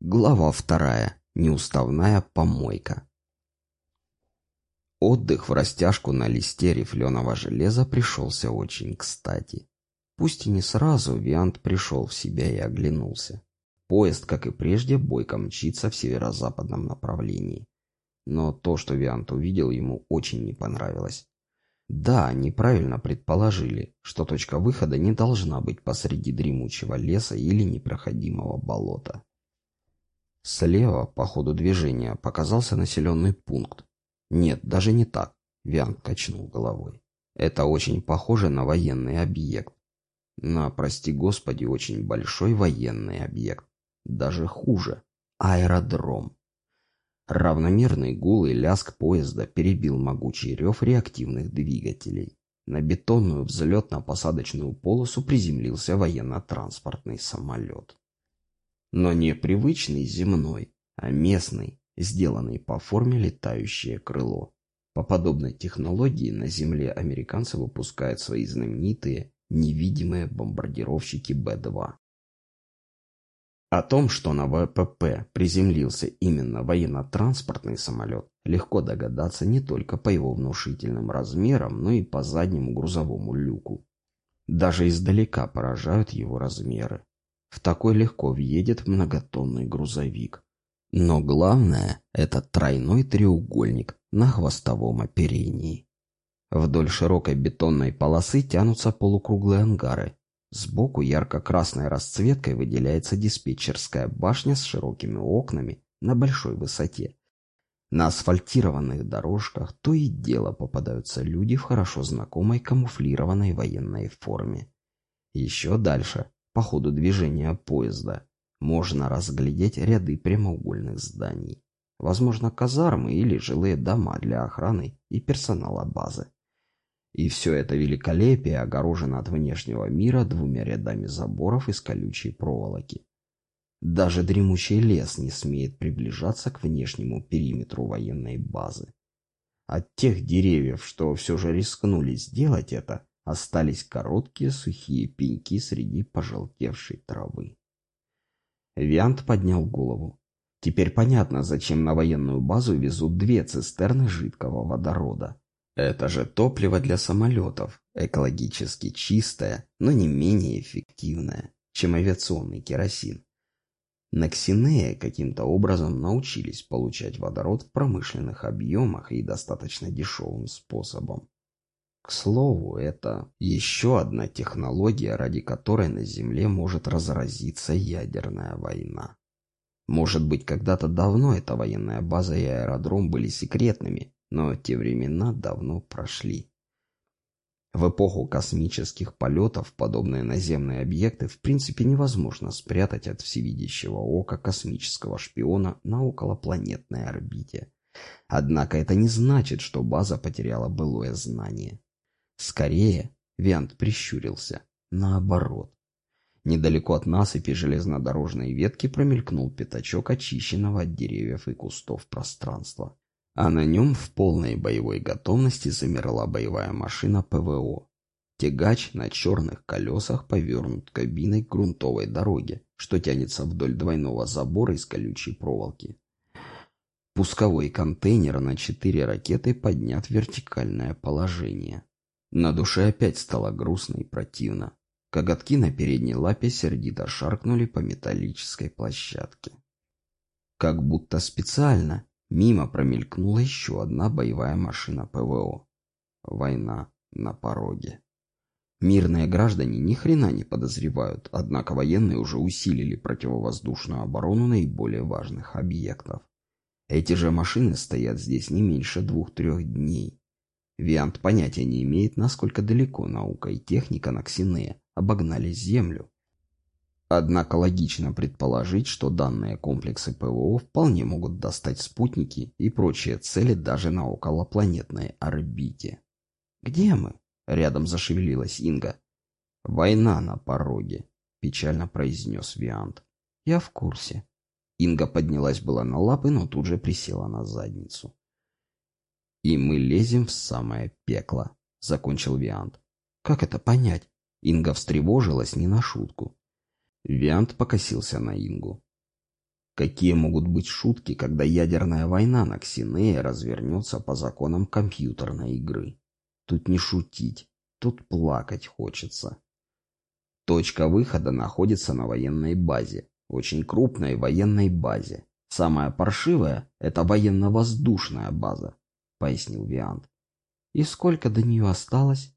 Глава вторая. Неуставная помойка. Отдых в растяжку на листе рифленого железа пришелся очень кстати. Пусть и не сразу, Виант пришел в себя и оглянулся. Поезд, как и прежде, бойко мчится в северо-западном направлении. Но то, что Виант увидел, ему очень не понравилось. Да, неправильно предположили, что точка выхода не должна быть посреди дремучего леса или непроходимого болота. Слева, по ходу движения, показался населенный пункт. Нет, даже не так, Виан качнул головой. Это очень похоже на военный объект. На, прости господи, очень большой военный объект. Даже хуже. Аэродром. Равномерный гул и лязг поезда перебил могучий рев реактивных двигателей. На бетонную взлетно-посадочную полосу приземлился военно-транспортный самолет но не привычный земной, а местный, сделанный по форме летающее крыло. По подобной технологии на Земле американцы выпускают свои знаменитые невидимые бомбардировщики Б-2. О том, что на ВПП приземлился именно военно-транспортный самолет, легко догадаться не только по его внушительным размерам, но и по заднему грузовому люку. Даже издалека поражают его размеры. В такой легко въедет многотонный грузовик. Но главное – это тройной треугольник на хвостовом оперении. Вдоль широкой бетонной полосы тянутся полукруглые ангары. Сбоку ярко-красной расцветкой выделяется диспетчерская башня с широкими окнами на большой высоте. На асфальтированных дорожках то и дело попадаются люди в хорошо знакомой камуфлированной военной форме. Еще дальше по ходу движения поезда можно разглядеть ряды прямоугольных зданий. Возможно, казармы или жилые дома для охраны и персонала базы. И все это великолепие огорожено от внешнего мира двумя рядами заборов из колючей проволоки. Даже дремучий лес не смеет приближаться к внешнему периметру военной базы. От тех деревьев, что все же рискнули сделать это, остались короткие сухие пеньки среди пожелтевшей травы. Виант поднял голову. Теперь понятно, зачем на военную базу везут две цистерны жидкого водорода. Это же топливо для самолетов, экологически чистое, но не менее эффективное, чем авиационный керосин. На Ксинее каким-то образом научились получать водород в промышленных объемах и достаточно дешевым способом. К слову, это еще одна технология, ради которой на Земле может разразиться ядерная война. Может быть, когда-то давно эта военная база и аэродром были секретными, но те времена давно прошли. В эпоху космических полетов подобные наземные объекты в принципе невозможно спрятать от всевидящего ока космического шпиона на околопланетной орбите. Однако это не значит, что база потеряла былое знание. Скорее, Виант прищурился. Наоборот. Недалеко от насыпи железнодорожной ветки промелькнул пятачок очищенного от деревьев и кустов пространства. А на нем в полной боевой готовности замерла боевая машина ПВО. Тягач на черных колесах повернут кабиной к грунтовой дороге, что тянется вдоль двойного забора из колючей проволоки. Пусковой контейнер на четыре ракеты поднят в вертикальное положение. На душе опять стало грустно и противно. Коготки на передней лапе сердито шаркнули по металлической площадке. Как будто специально мимо промелькнула еще одна боевая машина ПВО. Война на пороге. Мирные граждане ни хрена не подозревают, однако военные уже усилили противовоздушную оборону наиболее важных объектов. Эти же машины стоят здесь не меньше двух-трех дней. Виант понятия не имеет, насколько далеко наука и техника на Ксинея обогнали Землю. Однако логично предположить, что данные комплексы ПВО вполне могут достать спутники и прочие цели даже на околопланетной орбите. «Где мы?» — рядом зашевелилась Инга. «Война на пороге», — печально произнес Виант. «Я в курсе». Инга поднялась была на лапы, но тут же присела на задницу. «И мы лезем в самое пекло», — закончил Виант. «Как это понять?» Инга встревожилась не на шутку. Виант покосился на Ингу. Какие могут быть шутки, когда ядерная война на Ксинее развернется по законам компьютерной игры? Тут не шутить, тут плакать хочется. Точка выхода находится на военной базе, очень крупной военной базе. Самая паршивая – это военно-воздушная база, пояснил Виант. И сколько до нее осталось?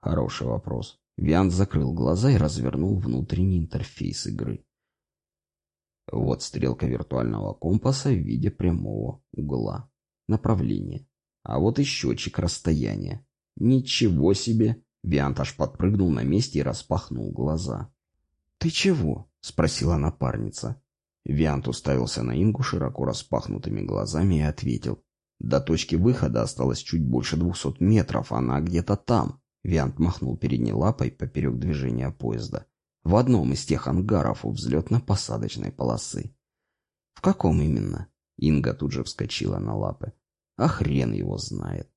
Хороший вопрос. Виант закрыл глаза и развернул внутренний интерфейс игры. Вот стрелка виртуального компаса в виде прямого угла. Направление. А вот и счетчик расстояния. Ничего себе! Виант аж подпрыгнул на месте и распахнул глаза. «Ты чего?» — спросила напарница. Виант уставился на Ингу широко распахнутыми глазами и ответил. «До точки выхода осталось чуть больше двухсот метров, она где-то там». Виант махнул передней лапой поперек движения поезда в одном из тех ангаров у взлетно-посадочной полосы. В каком именно? Инга тут же вскочила на лапы. А хрен его знает.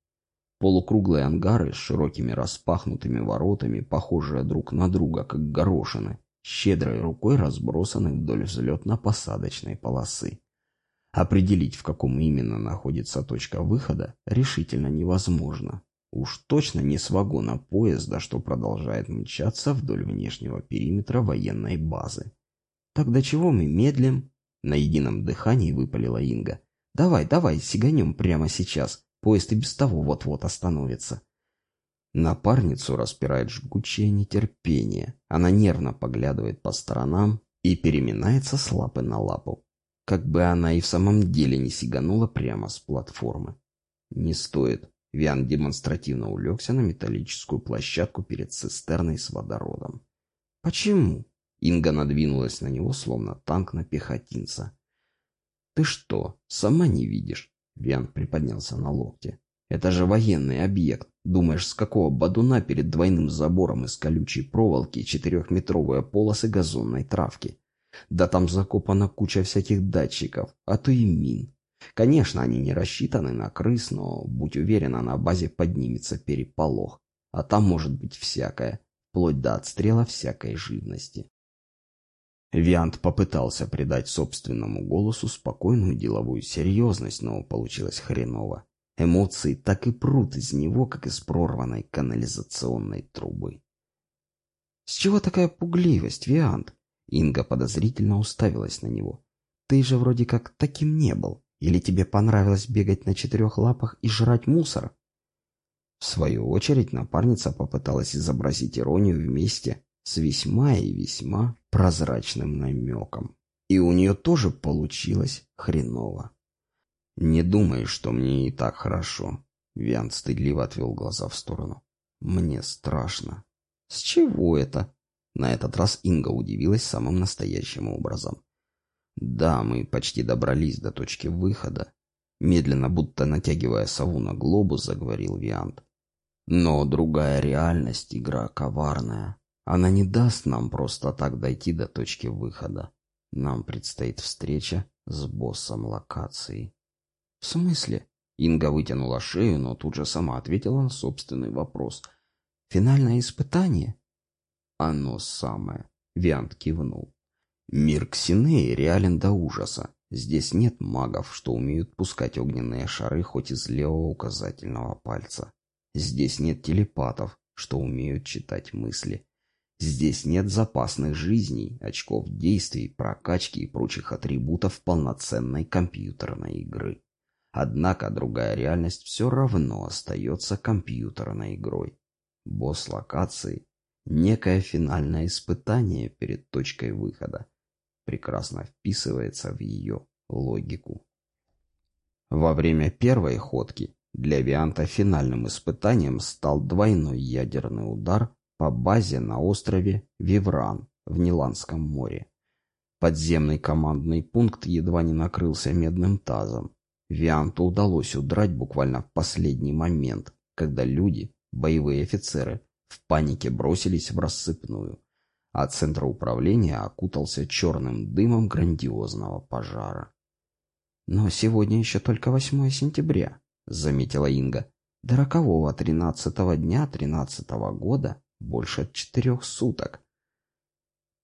Полукруглые ангары с широкими распахнутыми воротами, похожие друг на друга, как горошины, щедрой рукой разбросаны вдоль взлетно-посадочной полосы. Определить, в каком именно находится точка выхода, решительно невозможно. Уж точно не с вагона поезда, что продолжает мчаться вдоль внешнего периметра военной базы. «Так до чего мы медлим?» На едином дыхании выпалила Инга. «Давай, давай, сиганем прямо сейчас. Поезд и без того вот-вот остановится». Напарницу распирает жгучее нетерпение. Она нервно поглядывает по сторонам и переминается с лапы на лапу. Как бы она и в самом деле не сиганула прямо с платформы. «Не стоит», Виан демонстративно улегся на металлическую площадку перед цистерной с водородом. «Почему?» Инга надвинулась на него, словно танк на пехотинца. «Ты что, сама не видишь?» Виан приподнялся на локте. «Это же военный объект. Думаешь, с какого бадуна перед двойным забором из колючей проволоки четырехметровые полосы газонной травки? Да там закопана куча всяких датчиков, а то и мин. Конечно, они не рассчитаны на крыс, но, будь уверена, на базе поднимется переполох. А там может быть всякое, вплоть до отстрела всякой живности. Виант попытался придать собственному голосу спокойную деловую серьезность, но получилось хреново. Эмоции так и прут из него, как из прорванной канализационной трубы. «С чего такая пугливость, Виант?» Инга подозрительно уставилась на него. «Ты же вроде как таким не был». Или тебе понравилось бегать на четырех лапах и жрать мусор?» В свою очередь напарница попыталась изобразить иронию вместе с весьма и весьма прозрачным намеком. И у нее тоже получилось хреново. «Не думай, что мне и так хорошо», — Виан стыдливо отвел глаза в сторону. «Мне страшно». «С чего это?» На этот раз Инга удивилась самым настоящим образом. Да, мы почти добрались до точки выхода. Медленно, будто натягивая сову на глобус, заговорил Виант. Но другая реальность, игра коварная. Она не даст нам просто так дойти до точки выхода. Нам предстоит встреча с боссом локации. В смысле? Инга вытянула шею, но тут же сама ответила на собственный вопрос. Финальное испытание? Оно самое. Виант кивнул. Мир Ксинеи реален до ужаса. Здесь нет магов, что умеют пускать огненные шары хоть из левого указательного пальца. Здесь нет телепатов, что умеют читать мысли. Здесь нет запасных жизней, очков действий, прокачки и прочих атрибутов полноценной компьютерной игры. Однако другая реальность все равно остается компьютерной игрой. Босс локации – некое финальное испытание перед точкой выхода, прекрасно вписывается в ее логику. Во время первой ходки для Вианта финальным испытанием стал двойной ядерный удар по базе на острове Вивран в Ниландском море. Подземный командный пункт едва не накрылся медным тазом. Вианту удалось удрать буквально в последний момент, когда люди, боевые офицеры, в панике бросились в рассыпную а центр управления окутался черным дымом грандиозного пожара. «Но сегодня еще только 8 сентября», — заметила Инга. «До рокового тринадцатого дня тринадцатого года больше четырех суток».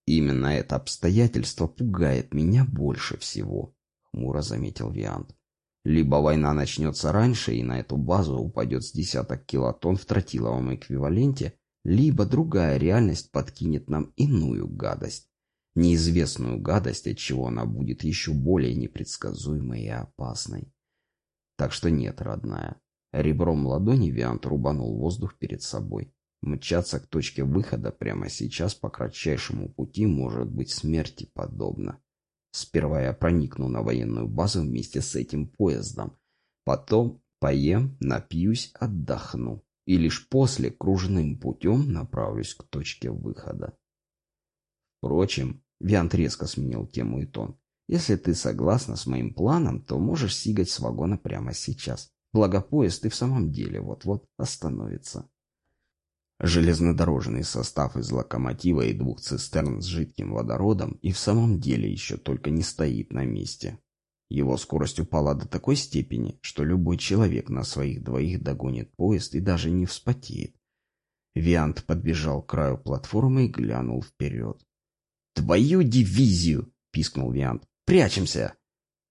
Именно это обстоятельство пугает меня больше всего, хмуро заметил Виант. Либо война начнется раньше, и на эту базу упадет с десяток килотонн в тротиловом эквиваленте, либо другая реальность подкинет нам иную гадость. Неизвестную гадость, от чего она будет еще более непредсказуемой и опасной. Так что нет, родная. Ребром ладони Виант рубанул воздух перед собой. Мчаться к точке выхода прямо сейчас по кратчайшему пути может быть смерти подобно. Сперва я проникну на военную базу вместе с этим поездом. Потом поем, напьюсь, отдохну. И лишь после кружным путем направлюсь к точке выхода. Впрочем, Виант резко сменил тему и тон. Если ты согласна с моим планом, то можешь сигать с вагона прямо сейчас. Благо поезд и в самом деле вот-вот остановится. Железнодорожный состав из локомотива и двух цистерн с жидким водородом и в самом деле еще только не стоит на месте. Его скорость упала до такой степени, что любой человек на своих двоих догонит поезд и даже не вспотеет. Виант подбежал к краю платформы и глянул вперед. «Твою дивизию!» — пискнул Виант. «Прячемся!»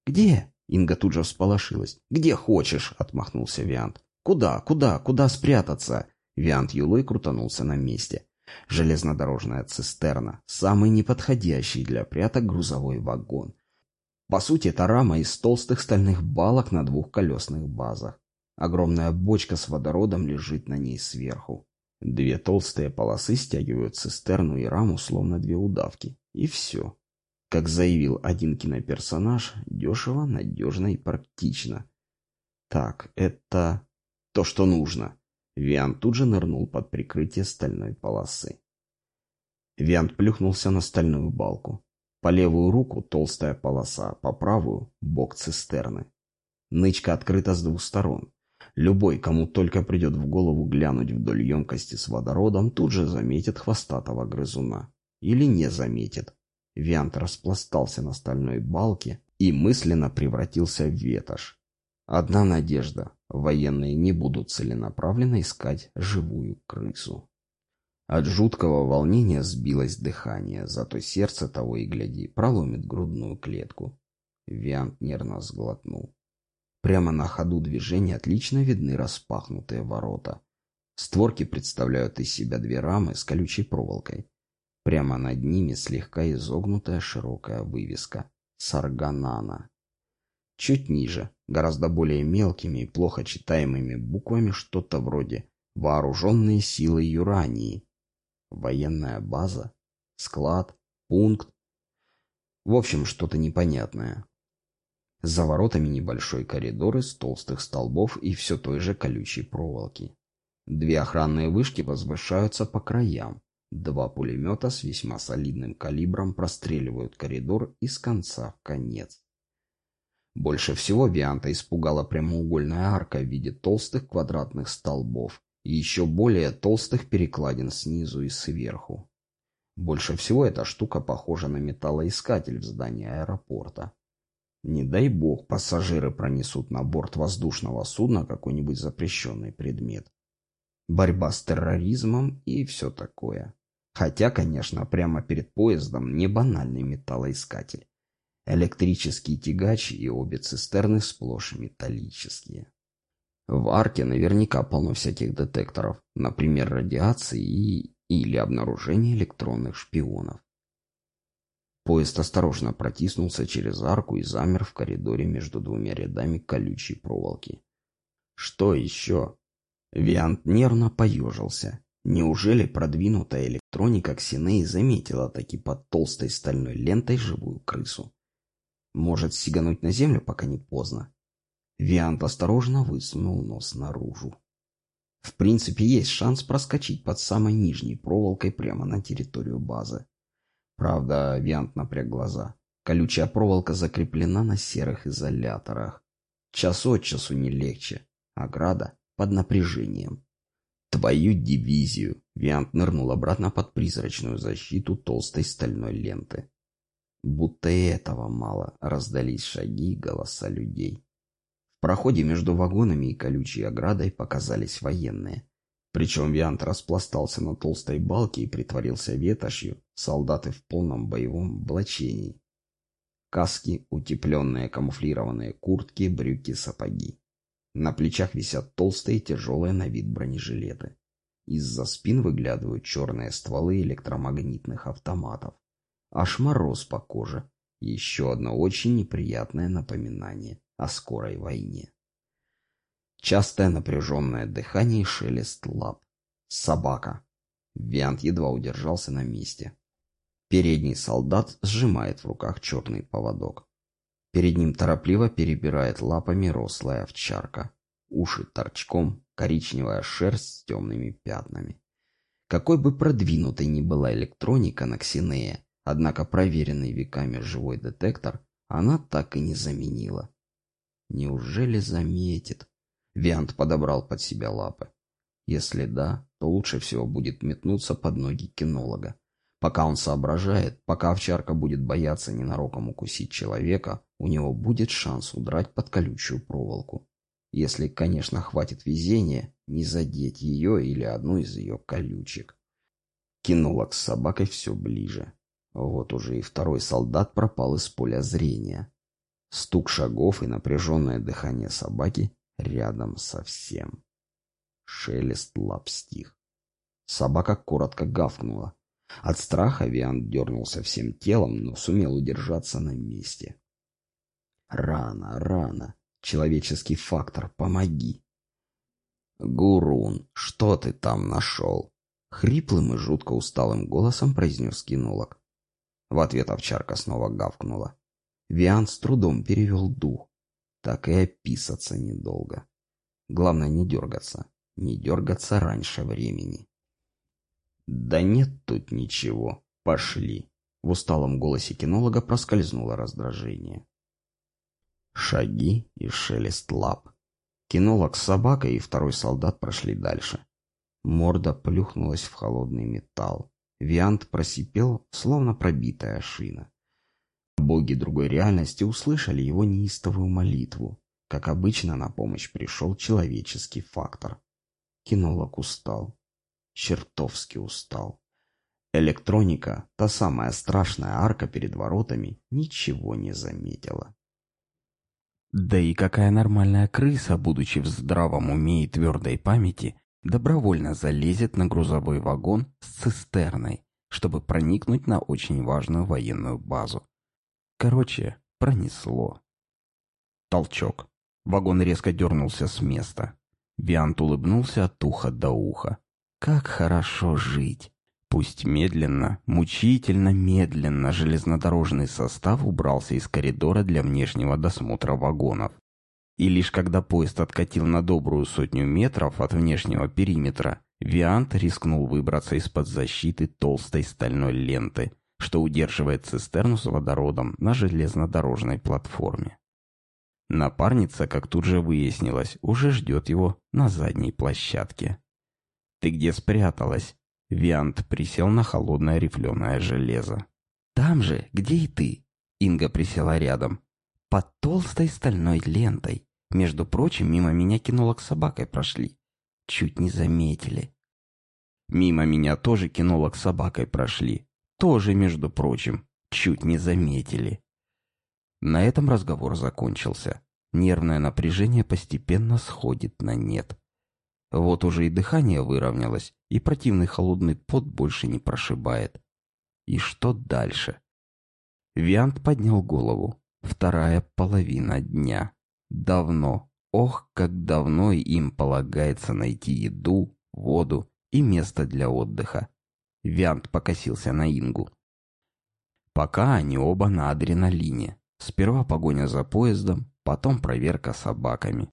«Где?» — Инга тут же всполошилась. «Где хочешь!» — отмахнулся Виант. «Куда? Куда? Куда спрятаться?» Виант Юлой крутанулся на месте. Железнодорожная цистерна. Самый неподходящий для пряток грузовой вагон. По сути, это рама из толстых стальных балок на двух колесных базах. Огромная бочка с водородом лежит на ней сверху. Две толстые полосы стягивают цистерну и раму, словно две удавки. И все. Как заявил один киноперсонаж, дешево, надежно и практично. Так, это то, что нужно. Виан тут же нырнул под прикрытие стальной полосы. Виант плюхнулся на стальную балку. По левую руку толстая полоса, по правую — бок цистерны. Нычка открыта с двух сторон. Любой, кому только придет в голову глянуть вдоль емкости с водородом, тут же заметит хвостатого грызуна. Или не заметит. Виант распластался на стальной балке и мысленно превратился в ветошь. Одна надежда. Военные не будут целенаправленно искать живую крысу. От жуткого волнения сбилось дыхание, зато сердце того и гляди проломит грудную клетку. Виант нервно сглотнул. Прямо на ходу движения отлично видны распахнутые ворота. Створки представляют из себя две рамы с колючей проволокой. Прямо над ними слегка изогнутая широкая вывеска «Сарганана». Чуть ниже, гораздо более мелкими и плохо читаемыми буквами что-то вроде «Вооруженные силы Юрании». Военная база, склад, пункт. В общем, что-то непонятное. За воротами небольшой коридор из толстых столбов и все той же колючей проволоки. Две охранные вышки возвышаются по краям. Два пулемета с весьма солидным калибром простреливают коридор из конца в конец. Больше всего Вианта испугала прямоугольная арка в виде толстых квадратных столбов и еще более толстых перекладин снизу и сверху. Больше всего эта штука похожа на металлоискатель в здании аэропорта. Не дай бог пассажиры пронесут на борт воздушного судна какой-нибудь запрещенный предмет. Борьба с терроризмом и все такое. Хотя, конечно, прямо перед поездом не банальный металлоискатель. Электрический тягач и обе цистерны сплошь металлические. В арке наверняка полно всяких детекторов, например, радиации и... или обнаружения электронных шпионов. Поезд осторожно протиснулся через арку и замер в коридоре между двумя рядами колючей проволоки. Что еще? Виант нервно поежился. Неужели продвинутая электроника Ксенеи заметила таки под толстой стальной лентой живую крысу? Может, сигануть на землю, пока не поздно. Виант осторожно высунул нос наружу. В принципе, есть шанс проскочить под самой нижней проволокой прямо на территорию базы. Правда, Виант напряг глаза. Колючая проволока закреплена на серых изоляторах. Час от часу не легче. Ограда под напряжением. Твою дивизию! Виант нырнул обратно под призрачную защиту толстой стальной ленты. Будто и этого мало, раздались шаги и голоса людей. В проходе между вагонами и колючей оградой показались военные. Причем Виант распластался на толстой балке и притворился ветошью, солдаты в полном боевом облачении. Каски, утепленные камуфлированные куртки, брюки, сапоги. На плечах висят толстые тяжелые на вид бронежилеты. Из-за спин выглядывают черные стволы электромагнитных автоматов. Аж мороз по коже. Еще одно очень неприятное напоминание о скорой войне. Частое напряженное дыхание и шелест лап. Собака. Виант едва удержался на месте. Передний солдат сжимает в руках черный поводок. Перед ним торопливо перебирает лапами рослая овчарка. Уши торчком, коричневая шерсть с темными пятнами. Какой бы продвинутой ни была электроника на Ксинея, однако проверенный веками живой детектор она так и не заменила. Неужели заметит? Виант подобрал под себя лапы. Если да, то лучше всего будет метнуться под ноги кинолога. Пока он соображает, пока овчарка будет бояться ненароком укусить человека, у него будет шанс удрать под колючую проволоку. Если, конечно, хватит везения не задеть ее или одну из ее колючек. Кинолог с собакой все ближе. Вот уже и второй солдат пропал из поля зрения. Стук шагов и напряженное дыхание собаки рядом совсем. Шелест лап стих. Собака коротко гавкнула. От страха Виан дернулся всем телом, но сумел удержаться на месте. Рано, рано. Человеческий фактор, помоги. «Гурун, что ты там нашел?» Хриплым и жутко усталым голосом произнес кинолог. В ответ овчарка снова гавкнула. Виан с трудом перевел дух. Так и описаться недолго. Главное не дергаться. Не дергаться раньше времени. «Да нет тут ничего. Пошли». В усталом голосе кинолога проскользнуло раздражение. Шаги и шелест лап. Кинолог с собакой и второй солдат прошли дальше. Морда плюхнулась в холодный металл. Виант просипел, словно пробитая шина. Боги другой реальности услышали его неистовую молитву. Как обычно, на помощь пришел человеческий фактор. Кинолог устал. Чертовски устал. Электроника, та самая страшная арка перед воротами, ничего не заметила. Да и какая нормальная крыса, будучи в здравом уме и твердой памяти, добровольно залезет на грузовой вагон с цистерной, чтобы проникнуть на очень важную военную базу. Короче, пронесло. Толчок. Вагон резко дернулся с места. Виант улыбнулся от уха до уха. Как хорошо жить! Пусть медленно, мучительно медленно железнодорожный состав убрался из коридора для внешнего досмотра вагонов. И лишь когда поезд откатил на добрую сотню метров от внешнего периметра, Виант рискнул выбраться из-под защиты толстой стальной ленты, что удерживает цистерну с водородом на железнодорожной платформе. Напарница, как тут же выяснилось, уже ждет его на задней площадке. «Ты где спряталась?» Виант присел на холодное рифленое железо. «Там же, где и ты!» Инга присела рядом. «Под толстой стальной лентой. Между прочим, мимо меня кинулок с собакой прошли. Чуть не заметили». «Мимо меня тоже кинулок с собакой прошли. Тоже, между прочим, чуть не заметили». На этом разговор закончился. Нервное напряжение постепенно сходит на нет. Вот уже и дыхание выровнялось, и противный холодный пот больше не прошибает. И что дальше? Виант поднял голову. Вторая половина дня. Давно, ох, как давно им полагается найти еду, воду и место для отдыха. Виант покосился на Ингу. Пока они оба на адреналине. Сперва погоня за поездом, потом проверка собаками.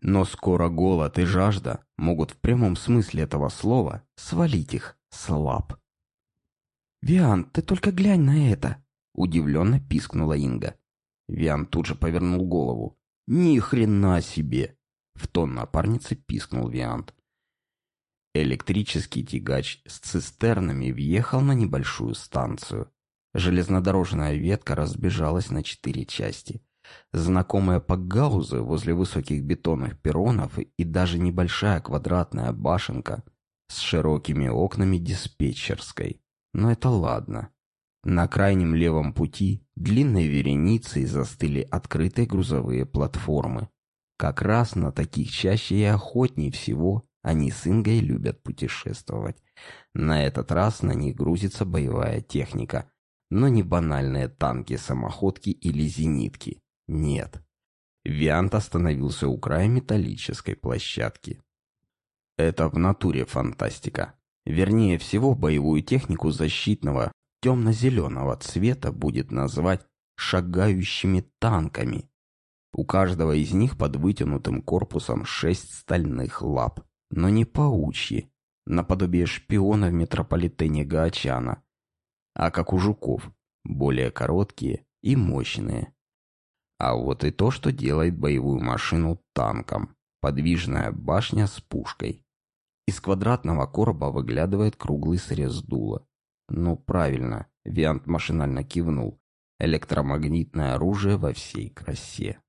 Но скоро голод и жажда могут в прямом смысле этого слова свалить их слаб. «Виан, ты только глянь на это!» — удивленно пискнула Инга. Виан тут же повернул голову. «Ни хрена себе!» — в тон напарницы пискнул Виант. Электрический тягач с цистернами въехал на небольшую станцию. Железнодорожная ветка разбежалась на четыре части. Знакомые пакгаузы возле высоких бетонных перронов и даже небольшая квадратная башенка с широкими окнами диспетчерской. Но это ладно. На крайнем левом пути длинной вереницей застыли открытые грузовые платформы. Как раз на таких чаще и охотней всего они с Ингой любят путешествовать. На этот раз на них грузится боевая техника, но не банальные танки, самоходки или зенитки. Нет. Виант остановился у края металлической площадки. Это в натуре фантастика. Вернее всего, боевую технику защитного темно-зеленого цвета будет назвать шагающими танками. У каждого из них под вытянутым корпусом шесть стальных лап, но не паучьи, наподобие шпиона в метрополитене Гаачана, а как у жуков, более короткие и мощные. А вот и то, что делает боевую машину танком. Подвижная башня с пушкой. Из квадратного короба выглядывает круглый срез дула. Ну, правильно, Виант машинально кивнул. Электромагнитное оружие во всей красе.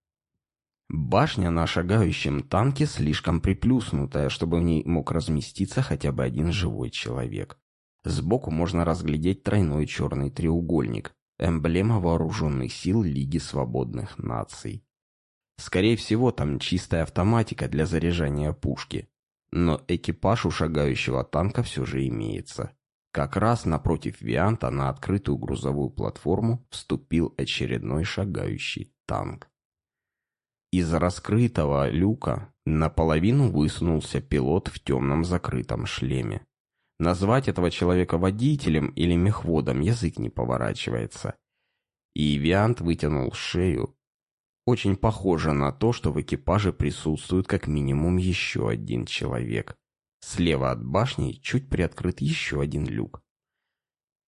Башня на шагающем танке слишком приплюснутая, чтобы в ней мог разместиться хотя бы один живой человек. Сбоку можно разглядеть тройной черный треугольник, эмблема вооруженных сил Лиги Свободных Наций. Скорее всего, там чистая автоматика для заряжания пушки. Но экипаж у шагающего танка все же имеется. Как раз напротив Вианта на открытую грузовую платформу вступил очередной шагающий танк. Из раскрытого люка наполовину высунулся пилот в темном закрытом шлеме. Назвать этого человека водителем или мехводом язык не поворачивается. И Виант вытянул шею. Очень похоже на то, что в экипаже присутствует как минимум еще один человек. Слева от башни чуть приоткрыт еще один люк.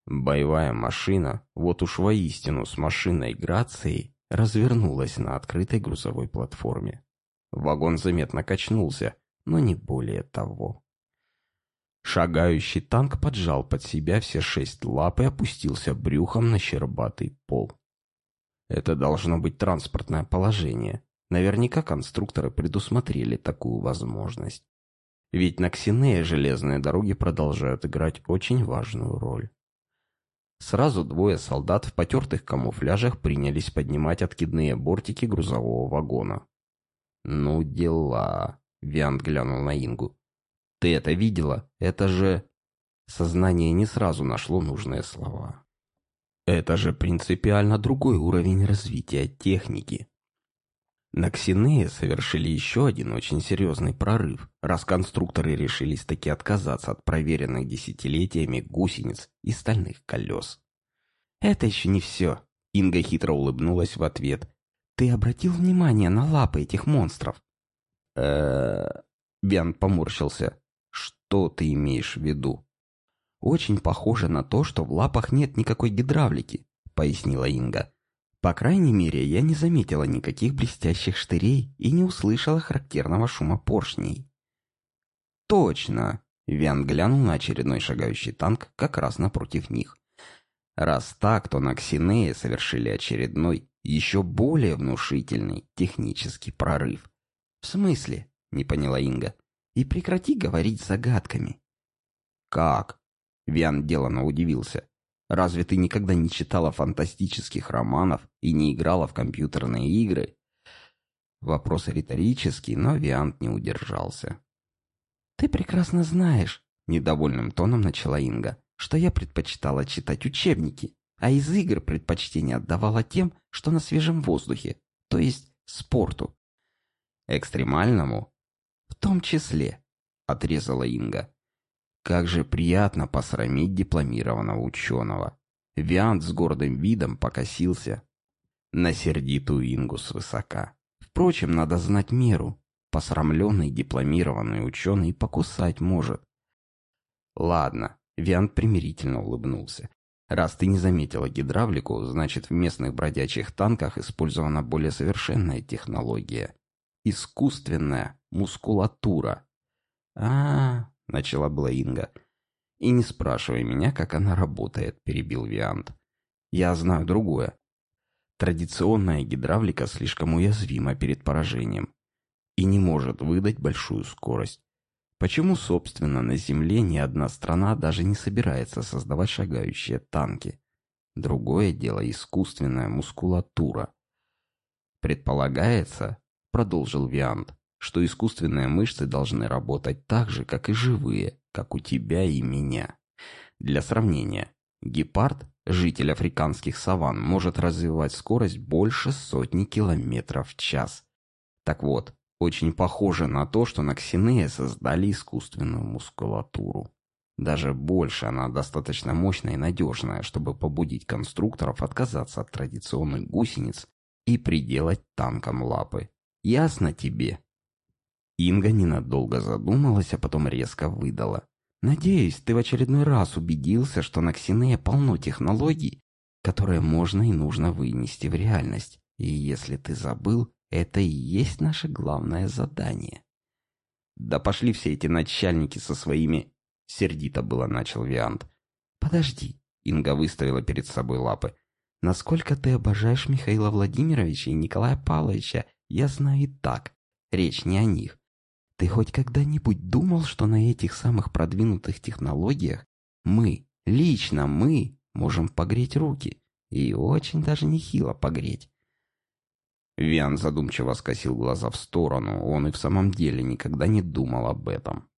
Боевая машина, вот уж воистину с машиной грацией, развернулась на открытой грузовой платформе. Вагон заметно качнулся, но не более того. Шагающий танк поджал под себя все шесть лап и опустился брюхом на щербатый пол. Это должно быть транспортное положение. Наверняка конструкторы предусмотрели такую возможность. Ведь на Ксинее железные дороги продолжают играть очень важную роль. Сразу двое солдат в потертых камуфляжах принялись поднимать откидные бортики грузового вагона. «Ну дела», — Виант глянул на Ингу. «Ты это видела? Это же...» Сознание не сразу нашло нужные слова. «Это же принципиально другой уровень развития техники. На Ксинее совершили еще один очень серьезный прорыв, раз конструкторы решились таки отказаться от проверенных десятилетиями гусениц и стальных колес. «Это еще не все», — Инга хитро улыбнулась в ответ. «Ты обратил внимание на лапы этих монстров?» э Биан поморщился. «Что ты имеешь в виду?» «Очень похоже на то, что в лапах нет никакой гидравлики», — пояснила Инга. По крайней мере, я не заметила никаких блестящих штырей и не услышала характерного шума поршней. «Точно!» — Виан глянул на очередной шагающий танк как раз напротив них. Раз так, то на Ксинее совершили очередной, еще более внушительный технический прорыв. «В смысле?» — не поняла Инга. «И прекрати говорить загадками». «Как?» — Виан деланно удивился. Разве ты никогда не читала фантастических романов и не играла в компьютерные игры? Вопрос риторический, но Виант не удержался. «Ты прекрасно знаешь», — недовольным тоном начала Инга, «что я предпочитала читать учебники, а из игр предпочтение отдавала тем, что на свежем воздухе, то есть спорту». «Экстремальному?» «В том числе», — отрезала Инга. Как же приятно посрамить дипломированного ученого. Виант с гордым видом покосился на сердитую Ингу свысока. Впрочем, надо знать меру. Посрамленный дипломированный ученый покусать может. Ладно, Виант примирительно улыбнулся. Раз ты не заметила гидравлику, значит в местных бродячих танках использована более совершенная технология. Искусственная мускулатура. А, -а, -а — начала была Инга. «И не спрашивай меня, как она работает», — перебил Виант. «Я знаю другое. Традиционная гидравлика слишком уязвима перед поражением и не может выдать большую скорость. Почему, собственно, на Земле ни одна страна даже не собирается создавать шагающие танки? Другое дело искусственная мускулатура. Предполагается, продолжил Виант, что искусственные мышцы должны работать так же, как и живые, как у тебя и меня. Для сравнения, гепард, житель африканских саванн, может развивать скорость больше сотни километров в час. Так вот, очень похоже на то, что на создали искусственную мускулатуру. Даже больше она достаточно мощная и надежная, чтобы побудить конструкторов отказаться от традиционных гусениц и приделать танкам лапы. Ясно тебе? Инга ненадолго задумалась, а потом резко выдала. «Надеюсь, ты в очередной раз убедился, что на Ксинея полно технологий, которые можно и нужно вынести в реальность. И если ты забыл, это и есть наше главное задание. Да пошли все эти начальники со своими... Сердито было начал Виант. Подожди. Инга выставила перед собой лапы. Насколько ты обожаешь Михаила Владимировича и Николая Павловича, я знаю и так. Речь не о них. Ты хоть когда-нибудь думал, что на этих самых продвинутых технологиях мы, лично мы, можем погреть руки? И очень даже нехило погреть. Виан задумчиво скосил глаза в сторону, он и в самом деле никогда не думал об этом.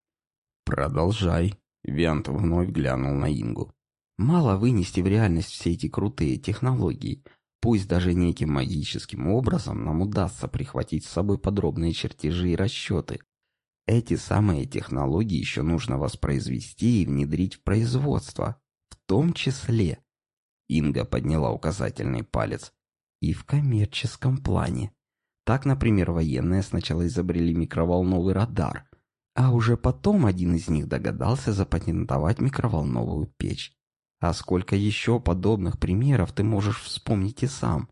«Продолжай», — Виант вновь глянул на Ингу. «Мало вынести в реальность все эти крутые технологии. Пусть даже неким магическим образом нам удастся прихватить с собой подробные чертежи и расчеты. Эти самые технологии еще нужно воспроизвести и внедрить в производство. В том числе...» Инга подняла указательный палец и в коммерческом плане. Так, например, военные сначала изобрели микроволновый радар, а уже потом один из них догадался запатентовать микроволновую печь. А сколько еще подобных примеров ты можешь вспомнить и сам?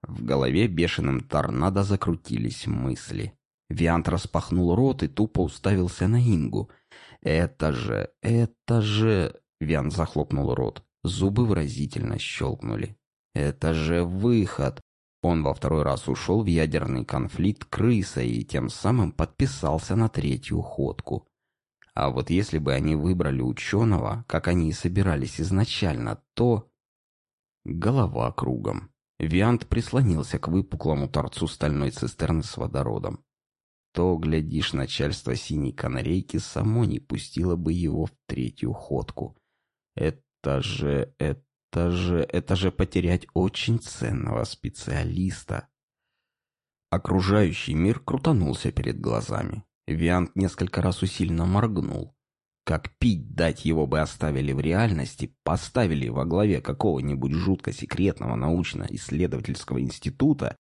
В голове бешеным торнадо закрутились мысли. Виант распахнул рот и тупо уставился на Ингу. «Это же, это же...» Виант захлопнул рот. Зубы выразительно щелкнули. Это же выход. Он во второй раз ушел в ядерный конфликт крыса и тем самым подписался на третью ходку. А вот если бы они выбрали ученого, как они и собирались изначально, то... Голова кругом. Виант прислонился к выпуклому торцу стальной цистерны с водородом. То, глядишь, начальство синей канарейки само не пустило бы его в третью ходку. Это же... это... Же, это же потерять очень ценного специалиста. Окружающий мир крутанулся перед глазами. Виант несколько раз усиленно моргнул. Как пить дать его бы оставили в реальности, поставили во главе какого-нибудь жутко секретного научно-исследовательского института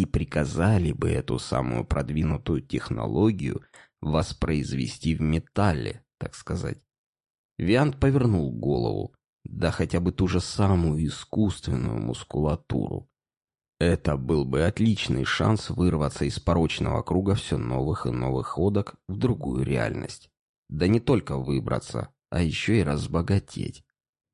и приказали бы эту самую продвинутую технологию воспроизвести в металле, так сказать. Виант повернул голову да хотя бы ту же самую искусственную мускулатуру. Это был бы отличный шанс вырваться из порочного круга все новых и новых ходок в другую реальность. Да не только выбраться, а еще и разбогатеть.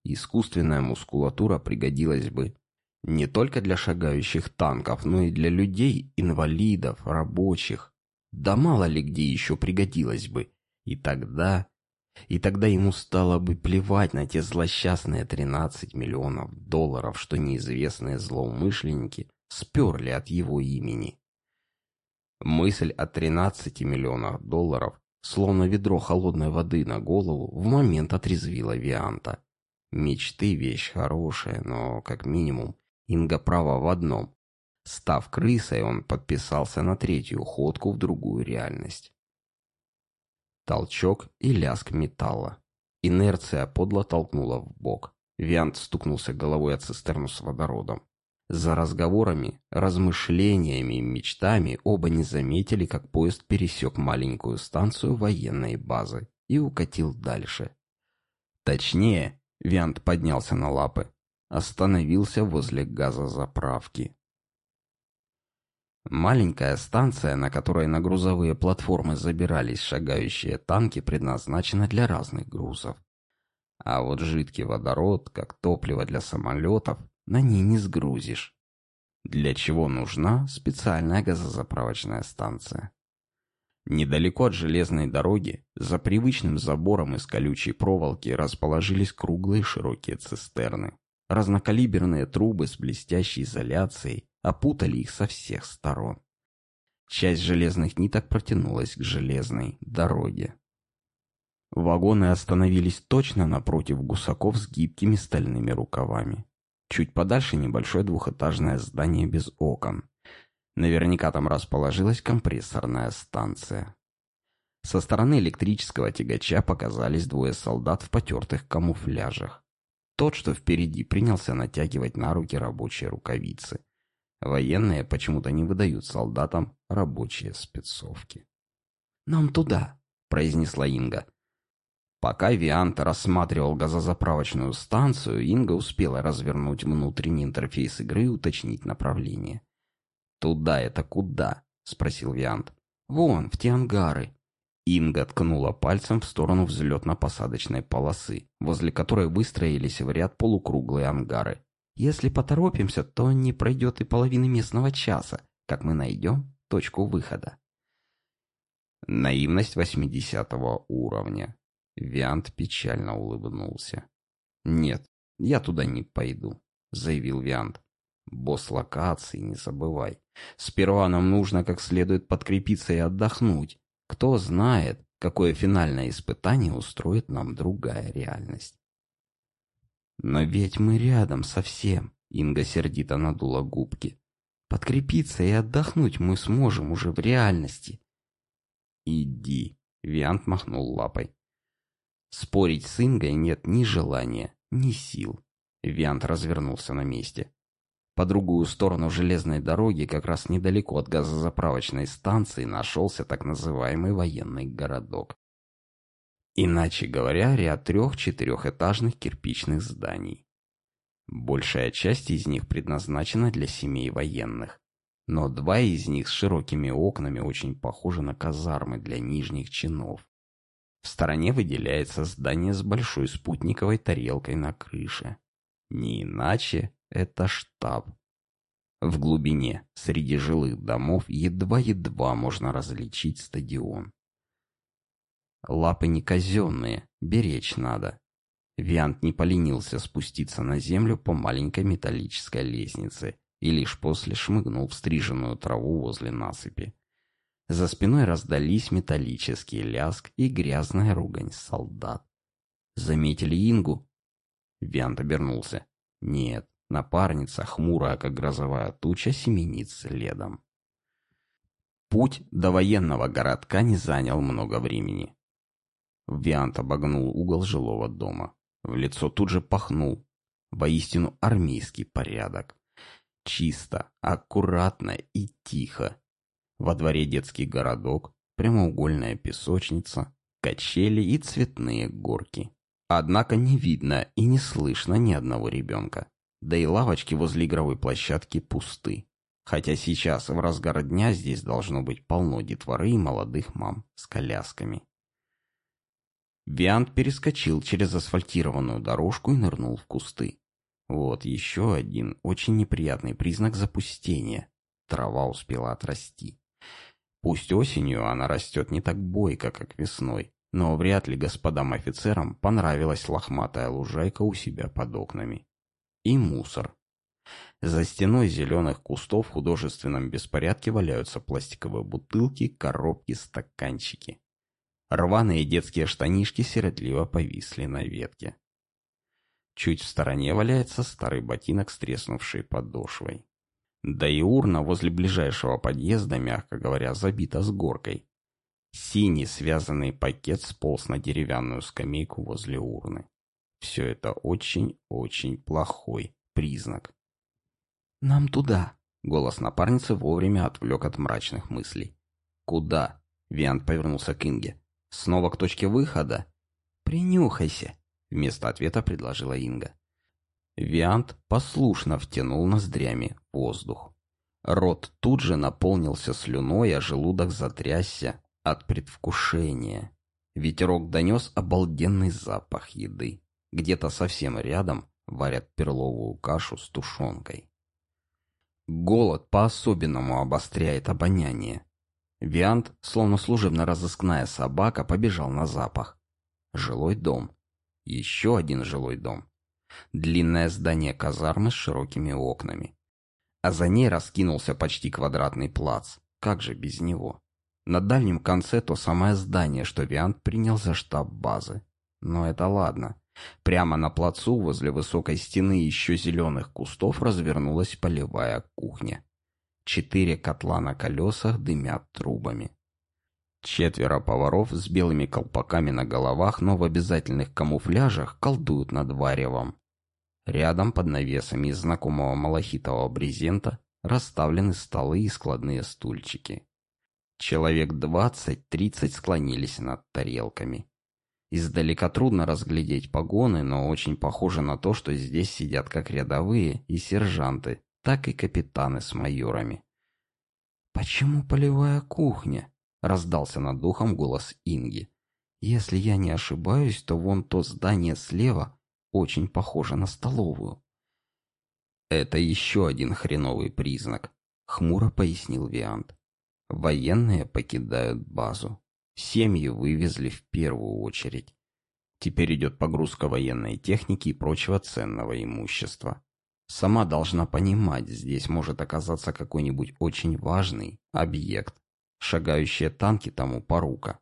Искусственная мускулатура пригодилась бы не только для шагающих танков, но и для людей, инвалидов, рабочих. Да мало ли где еще пригодилась бы. И тогда и тогда ему стало бы плевать на те злосчастные 13 миллионов долларов, что неизвестные злоумышленники сперли от его имени. Мысль о 13 миллионах долларов, словно ведро холодной воды на голову, в момент отрезвила Вианта. Мечты — вещь хорошая, но, как минимум, Инга права в одном. Став крысой, он подписался на третью ходку в другую реальность. Толчок и лязг металла. Инерция подло толкнула в бок. Виант стукнулся головой от цистерну с водородом. За разговорами, размышлениями и мечтами оба не заметили, как поезд пересек маленькую станцию военной базы и укатил дальше. Точнее, Виант поднялся на лапы, остановился возле газозаправки. Маленькая станция, на которой на грузовые платформы забирались шагающие танки, предназначена для разных грузов. А вот жидкий водород, как топливо для самолетов, на ней не сгрузишь. Для чего нужна специальная газозаправочная станция? Недалеко от железной дороги, за привычным забором из колючей проволоки расположились круглые широкие цистерны. Разнокалиберные трубы с блестящей изоляцией опутали их со всех сторон. Часть железных ниток протянулась к железной дороге. Вагоны остановились точно напротив гусаков с гибкими стальными рукавами. Чуть подальше небольшое двухэтажное здание без окон. Наверняка там расположилась компрессорная станция. Со стороны электрического тягача показались двое солдат в потертых камуфляжах. Тот, что впереди, принялся натягивать на руки рабочие рукавицы. Военные почему-то не выдают солдатам рабочие спецовки. «Нам туда», — произнесла Инга. Пока Виант рассматривал газозаправочную станцию, Инга успела развернуть внутренний интерфейс игры и уточнить направление. «Туда это куда?» — спросил Виант. «Вон, в те ангары». Инга ткнула пальцем в сторону взлетно-посадочной полосы, возле которой выстроились в ряд полукруглые ангары. «Если поторопимся, то не пройдет и половины местного часа, как мы найдем точку выхода». Наивность восьмидесятого уровня. Виант печально улыбнулся. «Нет, я туда не пойду», — заявил Виант. «Босс локации, не забывай. Сперва нам нужно как следует подкрепиться и отдохнуть. Кто знает, какое финальное испытание устроит нам другая реальность». «Но ведь мы рядом совсем», — Инга сердито надула губки. «Подкрепиться и отдохнуть мы сможем уже в реальности». «Иди», — Виант махнул лапой. Спорить с Ингой нет ни желания, ни сил. Виант развернулся на месте. По другую сторону железной дороги, как раз недалеко от газозаправочной станции, нашелся так называемый военный городок. Иначе говоря, ряд трех-четырехэтажных кирпичных зданий. Большая часть из них предназначена для семей военных, но два из них с широкими окнами очень похожи на казармы для нижних чинов. В стороне выделяется здание с большой спутниковой тарелкой на крыше. Не иначе это штаб. В глубине, среди жилых домов, едва-едва можно различить стадион. Лапы не казенные, беречь надо. Виант не поленился спуститься на землю по маленькой металлической лестнице и лишь после шмыгнул в стриженную траву возле насыпи. За спиной раздались металлический ляск и грязная ругань солдат. Заметили Ингу? Виант обернулся. Нет, напарница, хмурая, как грозовая туча, семенит следом. Путь до военного городка не занял много времени. Виант обогнул угол жилого дома. В лицо тут же пахнул. Воистину армейский порядок. Чисто, аккуратно и тихо. Во дворе детский городок, прямоугольная песочница, качели и цветные горки. Однако не видно и не слышно ни одного ребенка. Да и лавочки возле игровой площадки пусты. Хотя сейчас в разгар дня здесь должно быть полно детворы и молодых мам с колясками. Виант перескочил через асфальтированную дорожку и нырнул в кусты. Вот еще один очень неприятный признак запустения. Трава успела отрасти. Пусть осенью она растет не так бойко, как весной, но вряд ли господам офицерам понравилась лохматая лужайка у себя под окнами. И мусор. За стеной зеленых кустов в художественном беспорядке валяются пластиковые бутылки, коробки, стаканчики. Рваные детские штанишки сиротливо повисли на ветке. Чуть в стороне валяется старый ботинок с треснувшей подошвой. Да и урна возле ближайшего подъезда, мягко говоря, забита с горкой. Синий связанный пакет сполз на деревянную скамейку возле урны. Все это очень-очень плохой признак. «Нам туда!» — голос напарницы вовремя отвлек от мрачных мыслей. «Куда?» — Виант повернулся к Инге. «Снова к точке выхода?» «Принюхайся!» — вместо ответа предложила Инга. Виант послушно втянул ноздрями воздух. Рот тут же наполнился слюной, а желудок затрясся от предвкушения. Ветерок донес обалденный запах еды. Где-то совсем рядом варят перловую кашу с тушенкой. Голод по-особенному обостряет обоняние. Виант, словно служебно-розыскная собака, побежал на запах. Жилой дом. Еще один жилой дом. Длинное здание казармы с широкими окнами. А за ней раскинулся почти квадратный плац. Как же без него? На дальнем конце то самое здание, что Виант принял за штаб базы. Но это ладно. Прямо на плацу, возле высокой стены еще зеленых кустов, развернулась полевая кухня. Четыре котла на колесах дымят трубами. Четверо поваров с белыми колпаками на головах, но в обязательных камуфляжах колдуют над варевом. Рядом, под навесами из знакомого малахитового брезента, расставлены столы и складные стульчики. Человек двадцать-тридцать склонились над тарелками. Издалека трудно разглядеть погоны, но очень похоже на то, что здесь сидят как рядовые и сержанты, так и капитаны с майорами. «Почему полевая кухня?» — раздался над духом голос Инги. «Если я не ошибаюсь, то вон то здание слева очень похоже на столовую». «Это еще один хреновый признак», — хмуро пояснил Виант. «Военные покидают базу. Семьи вывезли в первую очередь. Теперь идет погрузка военной техники и прочего ценного имущества. Сама должна понимать, здесь может оказаться какой-нибудь очень важный объект. Шагающие танки тому порука.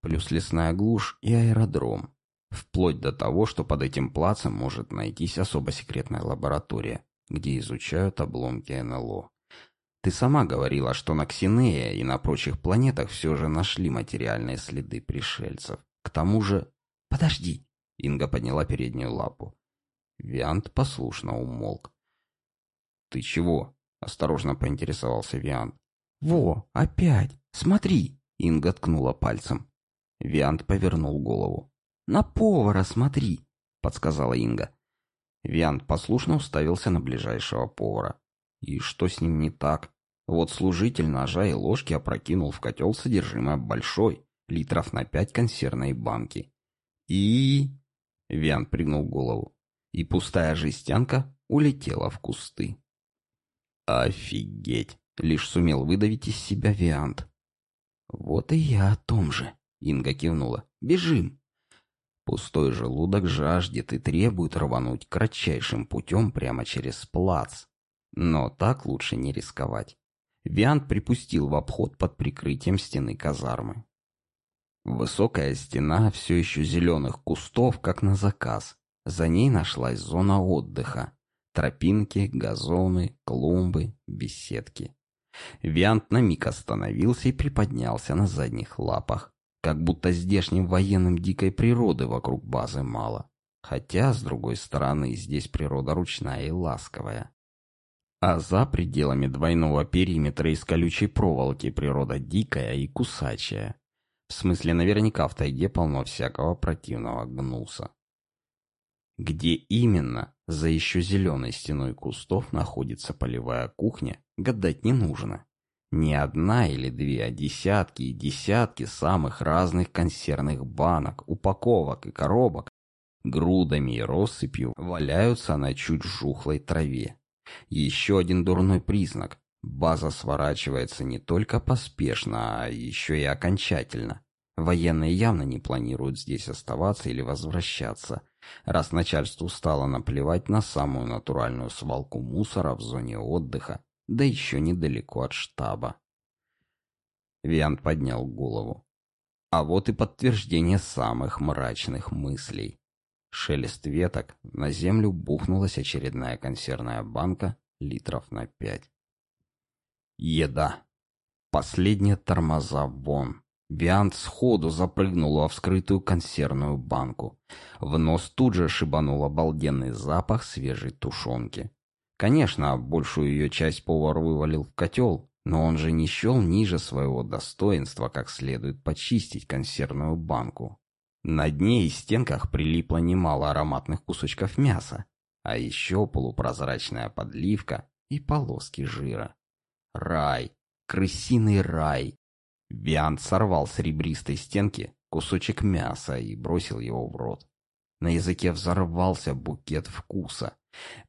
Плюс лесная глушь и аэродром. Вплоть до того, что под этим плацем может найтись особо секретная лаборатория, где изучают обломки НЛО. Ты сама говорила, что на Ксинея и на прочих планетах все же нашли материальные следы пришельцев. К тому же... Подожди! Инга подняла переднюю лапу. Виант послушно умолк. «Ты чего?» — осторожно поинтересовался Виант. «Во, опять! Смотри!» — Инга ткнула пальцем. Виант повернул голову. «На повара смотри!» — подсказала Инга. Виант послушно уставился на ближайшего повара. И что с ним не так? Вот служитель ножа и ложки опрокинул в котел содержимое большой, литров на пять консервной банки. И... Виан пригнул голову. И пустая жестянка улетела в кусты. «Офигеть!» — лишь сумел выдавить из себя Виант. «Вот и я о том же», — Инга кивнула. «Бежим!» Пустой желудок жаждет и требует рвануть кратчайшим путем прямо через плац. Но так лучше не рисковать. Виант припустил в обход под прикрытием стены казармы. Высокая стена все еще зеленых кустов, как на заказ. За ней нашлась зона отдыха. Тропинки, газоны, клумбы, беседки. Виант на миг остановился и приподнялся на задних лапах. Как будто здешним военным дикой природы вокруг базы мало. Хотя, с другой стороны, здесь природа ручная и ласковая. А за пределами двойного периметра из колючей проволоки природа дикая и кусачая. В смысле, наверняка в тайге полно всякого противного гнуса. Где именно за еще зеленой стеной кустов находится полевая кухня, гадать не нужно. Не одна или две, а десятки и десятки самых разных консервных банок, упаковок и коробок грудами и россыпью валяются на чуть жухлой траве. Еще один дурной признак. База сворачивается не только поспешно, а еще и окончательно. Военные явно не планируют здесь оставаться или возвращаться, раз начальству стало наплевать на самую натуральную свалку мусора в зоне отдыха, да еще недалеко от штаба. Виант поднял голову. А вот и подтверждение самых мрачных мыслей. Шелест веток, на землю бухнулась очередная консервная банка литров на пять. Еда. Последние тормоза вон. Виант сходу запрыгнул во вскрытую консервную банку. В нос тут же шибанул обалденный запах свежей тушенки. Конечно, большую ее часть повар вывалил в котел, но он же не счел ниже своего достоинства как следует почистить консервную банку. На дне и стенках прилипло немало ароматных кусочков мяса, а еще полупрозрачная подливка и полоски жира. Рай, крысиный рай. Виант сорвал с ребристой стенки кусочек мяса и бросил его в рот. На языке взорвался букет вкуса.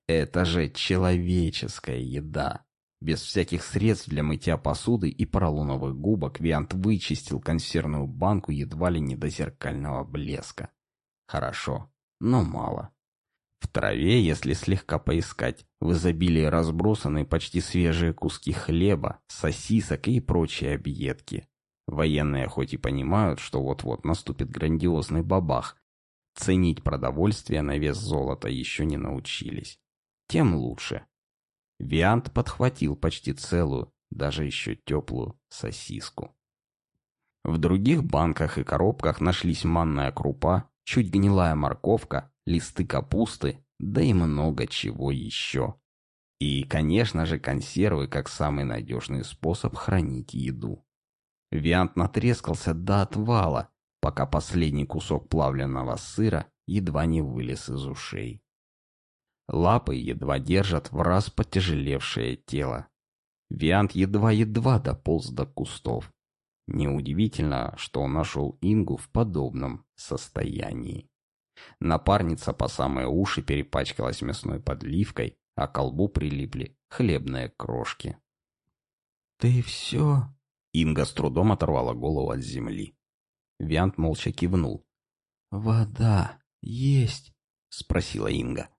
Это же человеческая еда. Без всяких средств для мытья посуды и поролоновых губок Виант вычистил консервную банку едва ли не до зеркального блеска. Хорошо, но мало. В траве, если слегка поискать, в изобилии разбросаны почти свежие куски хлеба, сосисок и прочие объедки. Военные хоть и понимают, что вот-вот наступит грандиозный бабах, ценить продовольствие на вес золота еще не научились. Тем лучше. Виант подхватил почти целую, даже еще теплую, сосиску. В других банках и коробках нашлись манная крупа, чуть гнилая морковка, листы капусты, да и много чего еще. И, конечно же, консервы как самый надежный способ хранить еду. Виант натрескался до отвала, пока последний кусок плавленного сыра едва не вылез из ушей. Лапы едва держат в раз потяжелевшее тело. Виант едва-едва дополз до кустов. Неудивительно, что он нашел Ингу в подобном состоянии. Напарница по самые уши перепачкалась мясной подливкой, а к колбу прилипли хлебные крошки. «Ты все?» Инга с трудом оторвала голову от земли. Виант молча кивнул. «Вода есть?» — спросила Инга.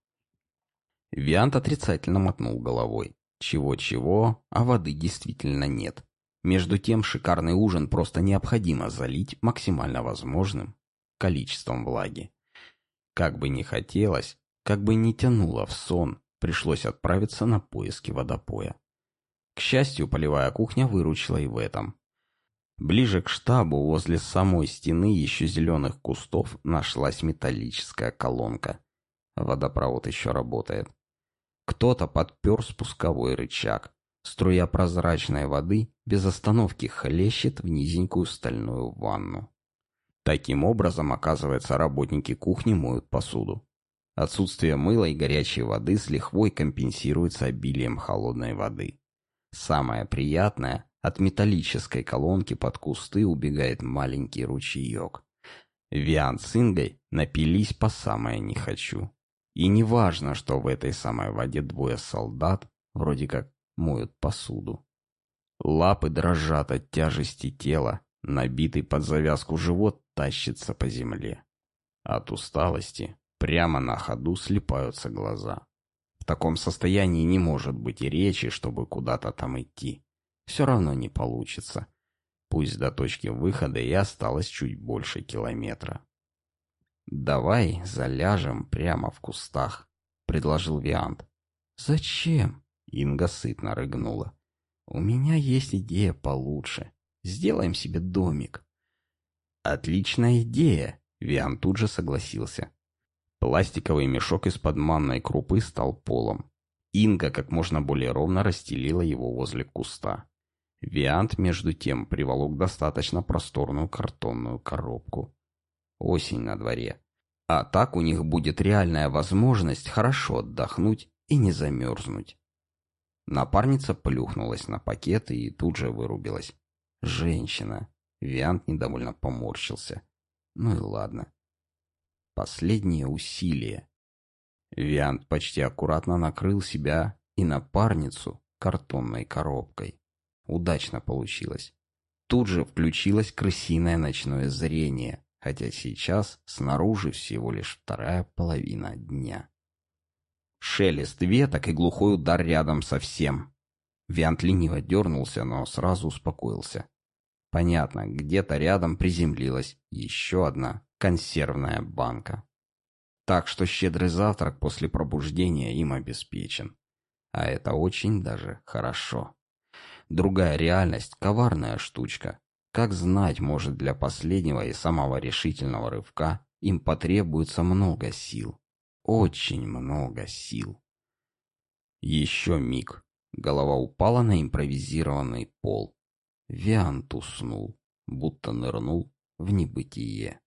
Виант отрицательно мотнул головой. Чего-чего, а воды действительно нет. Между тем, шикарный ужин просто необходимо залить максимально возможным количеством влаги. Как бы ни хотелось, как бы ни тянуло в сон, пришлось отправиться на поиски водопоя. К счастью, полевая кухня выручила и в этом. Ближе к штабу, возле самой стены еще зеленых кустов, нашлась металлическая колонка. Водопровод еще работает. Кто-то подпер спусковой рычаг. Струя прозрачной воды без остановки хлещет в низенькую стальную ванну. Таким образом, оказывается, работники кухни моют посуду. Отсутствие мыла и горячей воды с лихвой компенсируется обилием холодной воды. Самое приятное – от металлической колонки под кусты убегает маленький ручеек. Виан с Ингой напились по самое не хочу. И не важно, что в этой самой воде двое солдат вроде как моют посуду. Лапы дрожат от тяжести тела, набитый под завязку живот тащится по земле. От усталости прямо на ходу слепаются глаза. В таком состоянии не может быть и речи, чтобы куда-то там идти. Все равно не получится. Пусть до точки выхода и осталось чуть больше километра. «Давай заляжем прямо в кустах», — предложил Виант. «Зачем?» — Инга сытно рыгнула. «У меня есть идея получше. Сделаем себе домик». «Отличная идея!» — Виан тут же согласился. Пластиковый мешок из-под манной крупы стал полом. Инга как можно более ровно расстелила его возле куста. Виант, между тем, приволок достаточно просторную картонную коробку. Осень на дворе. А так у них будет реальная возможность хорошо отдохнуть и не замерзнуть. Напарница плюхнулась на пакет и тут же вырубилась. Женщина. Виант недовольно поморщился. Ну и ладно. Последнее усилие. Виант почти аккуратно накрыл себя и напарницу картонной коробкой. Удачно получилось. Тут же включилось крысиное ночное зрение хотя сейчас снаружи всего лишь вторая половина дня. Шелест веток и глухой удар рядом со всем. Виант лениво дернулся, но сразу успокоился. Понятно, где-то рядом приземлилась еще одна консервная банка. Так что щедрый завтрак после пробуждения им обеспечен. А это очень даже хорошо. Другая реальность — коварная штучка. Как знать, может, для последнего и самого решительного рывка им потребуется много сил. Очень много сил. Еще миг. Голова упала на импровизированный пол. Виант уснул, будто нырнул в небытие.